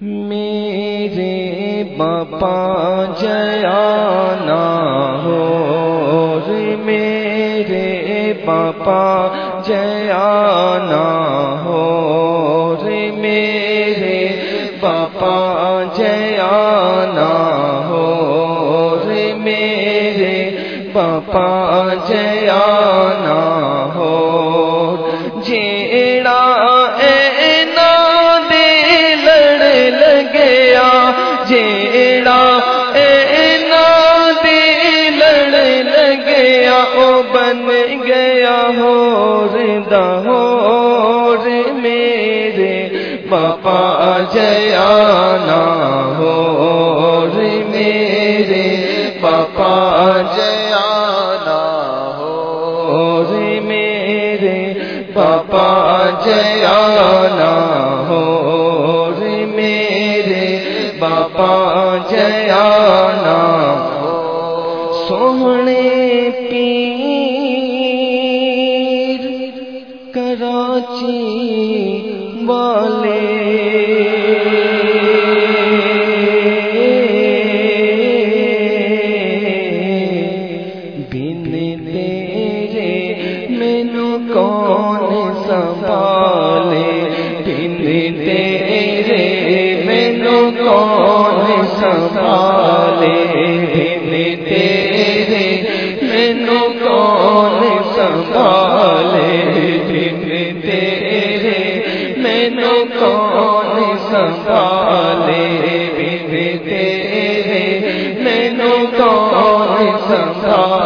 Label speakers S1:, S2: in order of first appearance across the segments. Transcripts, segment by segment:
S1: میرے باپا جیانا ہو میرے باپا جیانا ہو میرے باپا جیانا ہو میرے باپا جیانا ہو جیڑا اینا دے لڑ لگیا، او بن گیا ہو ردا ہو میرے۔ پاپا جیانا ہو میرے۔ پاپا جیانا ہو میرے۔ پاپا جیانا ہو جیانا ہو سونے پیر کراچی والے بن تیرے مینو کون سنبھالے بن تیرے سنبھالے بن تیرے؟ مینو کون سنبھالے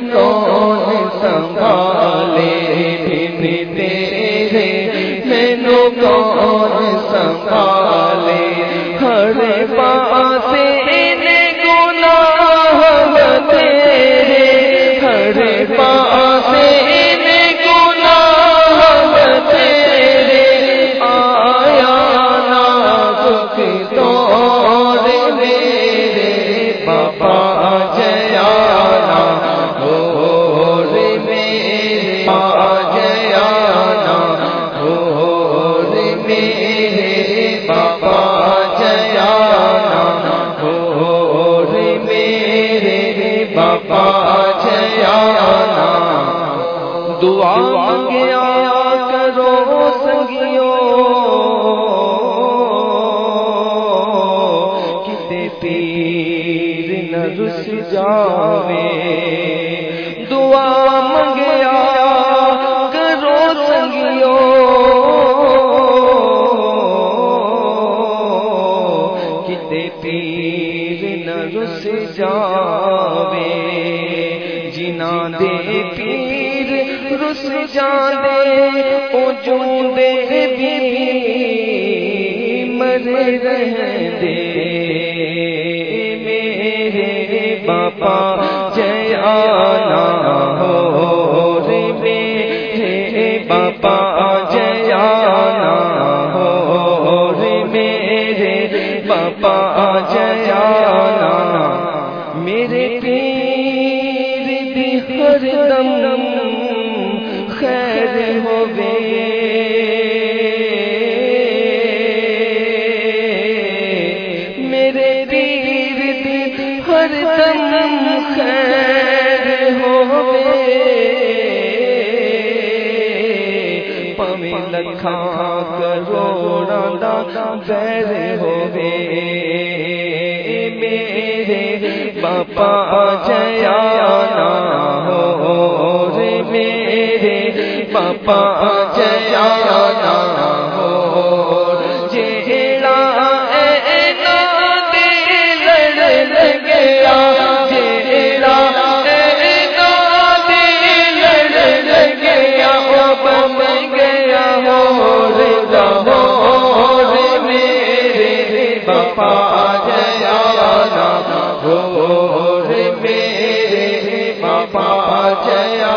S1: مینو دعا مانگیا کرو سنگیو۔ کتے پیر نہ رس جاوے۔ دعا منگیا کرو سنگیو۔ کتے پیر نہ رس جاوے۔ جنا دے پیر رس جانے او جوندے بھی مر رہندے۔ میرے باپا جیانا ہو رے میرے باپا۔ لکھا کروڑا کروڑاں دا خیر ہوے میرے باپا جیانا جیا ہو میرے باپا جیا